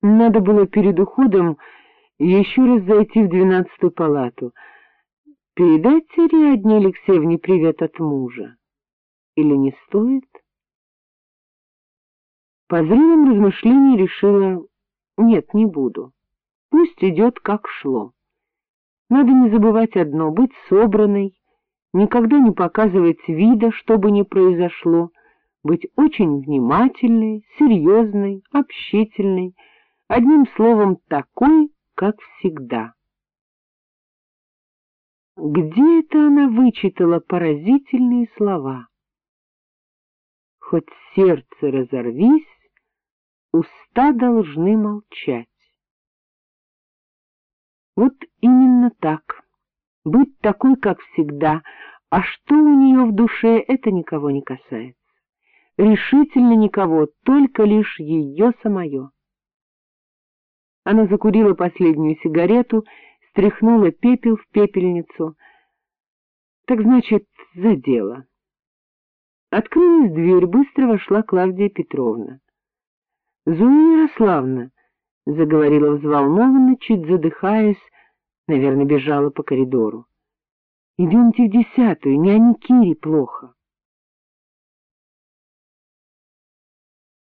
Надо было перед уходом еще раз зайти в двенадцатую палату. Передать Ариадне Алексеевне привет от мужа. Или не стоит? По зрелым размышлениям решила, нет, не буду. Пусть идет, как шло. Надо не забывать одно — быть собранной, никогда не показывать вида, что бы ни произошло, быть очень внимательной, серьезной, общительной, одним словом, такой, как всегда. Где это она вычитала поразительные слова? Хоть сердце разорвись, уста должны молчать. Вот именно так, быть такой, как всегда, а что у нее в душе, это никого не касается. Решительно никого, только лишь ее самое. Она закурила последнюю сигарету, стряхнула пепел в пепельницу. Так значит, за дело. Открылась дверь, быстро вошла Клавдия Петровна. — Зуя Ярославна, — заговорила взволнованно, чуть задыхаясь, наверное, бежала по коридору. — Идемте в десятую, няне Кире плохо.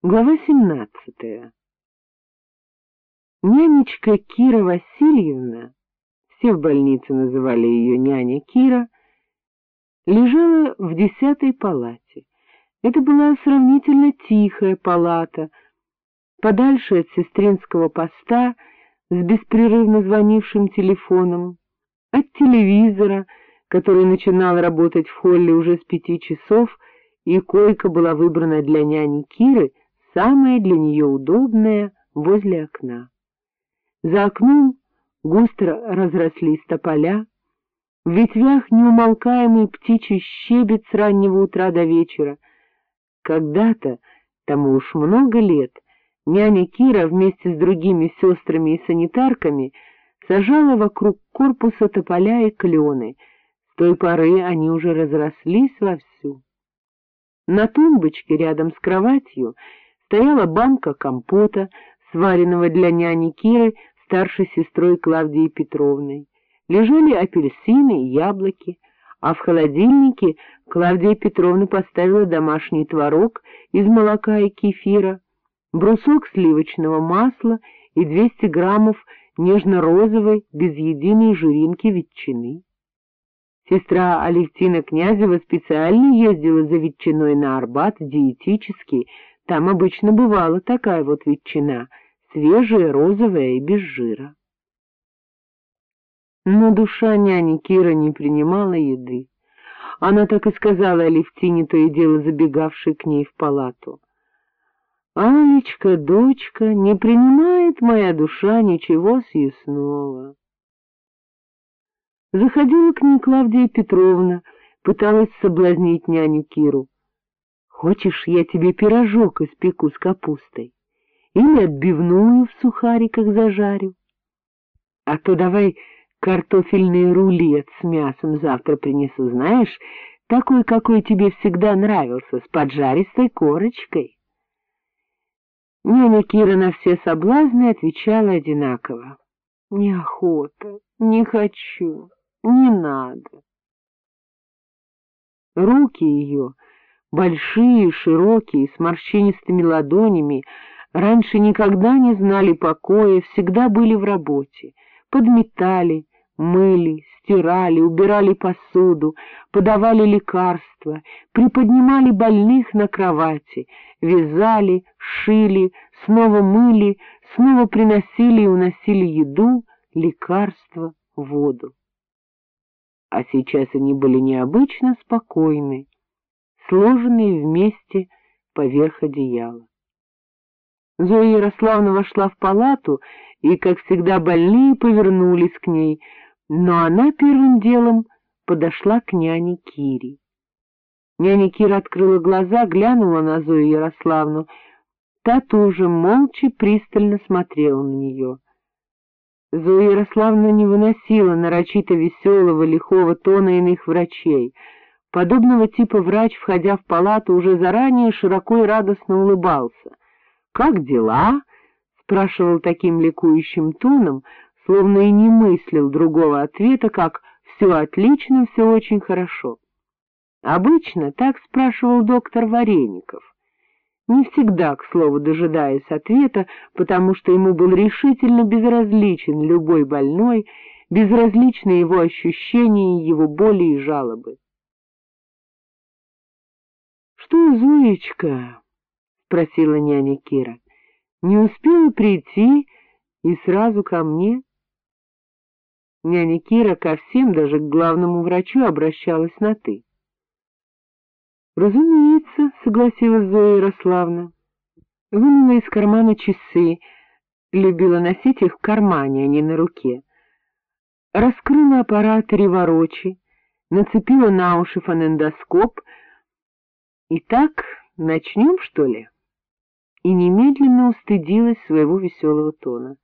Глава семнадцатая Нянечка Кира Васильевна, все в больнице называли ее няня Кира, лежала в десятой палате. Это была сравнительно тихая палата, подальше от сестринского поста, с беспрерывно звонившим телефоном, от телевизора, который начинал работать в холле уже с пяти часов, и койка была выбрана для няни Киры, самая для нее удобная, возле окна. За окном густо разрослись тополя, в ветвях неумолкаемый птичий щебет с раннего утра до вечера. Когда-то, тому уж много лет, няня Кира вместе с другими сестрами и санитарками сажала вокруг корпуса тополя и клены. С той поры они уже разрослись вовсю. На тумбочке рядом с кроватью стояла банка компота, сваренного для няни Киры старшей сестрой Клавдией Петровной. Лежали апельсины и яблоки, а в холодильнике Клавдия Петровна поставила домашний творог из молока и кефира, брусок сливочного масла и 200 граммов нежно-розовой, без единой жиринки ветчины. Сестра Алевтина Князева специально ездила за ветчиной на Арбат диетический, там обычно бывала такая вот ветчина, свежая, розовая и без жира. Но душа няни Кира не принимала еды. Она так и сказала Алевтине, то и дело забегавшей к ней в палату. — Алечка, дочка, не принимает моя душа ничего съестного. Заходила к ней Клавдия Петровна, пыталась соблазнить няню Киру. — Хочешь, я тебе пирожок испеку с капустой? Или отбивную в сухариках зажарю? А то давай Картофельный рулет с мясом завтра принесу, знаешь, такой, какой тебе всегда нравился, с поджаристой корочкой. Няня Кира на все соблазны отвечала одинаково. Неохота, не хочу, не надо. Руки ее, большие, широкие, с морщинистыми ладонями, раньше никогда не знали покоя, всегда были в работе, подметали, мыли, стирали, убирали посуду, подавали лекарства, приподнимали больных на кровати, вязали, шили, снова мыли, снова приносили и уносили еду, лекарства, воду. А сейчас они были необычно спокойны, сложенные вместе поверх одеяла. Зоя Ярославна вошла в палату, и, как всегда, больные повернулись к ней — но она первым делом подошла к няне Кире. Няня Кира открыла глаза, глянула на Зою Ярославну. Та тоже молча пристально смотрела на нее. Зоя Ярославна не выносила нарочито веселого, лихого тона иных врачей. Подобного типа врач, входя в палату, уже заранее широко и радостно улыбался. — Как дела? — спрашивал таким ликующим тоном, словно и не мыслил другого ответа, как «все отлично, все очень хорошо». Обычно так спрашивал доктор Вареников. Не всегда, к слову, дожидаясь ответа, потому что ему был решительно безразличен любой больной, безразличны его ощущения, его боли и жалобы. — Что, Зуечка? — спросила няня Кира. — Не успела прийти и сразу ко мне? Няня Кира ко всем, даже к главному врачу, обращалась на «ты». — Разумеется, — согласилась Зоя Ярославна. Вынула из кармана часы, любила носить их в кармане, а не на руке. Раскрыла аппарат Реворочи, нацепила на уши фонендоскоп. Итак, начнем, что ли? И немедленно устыдилась своего веселого тона.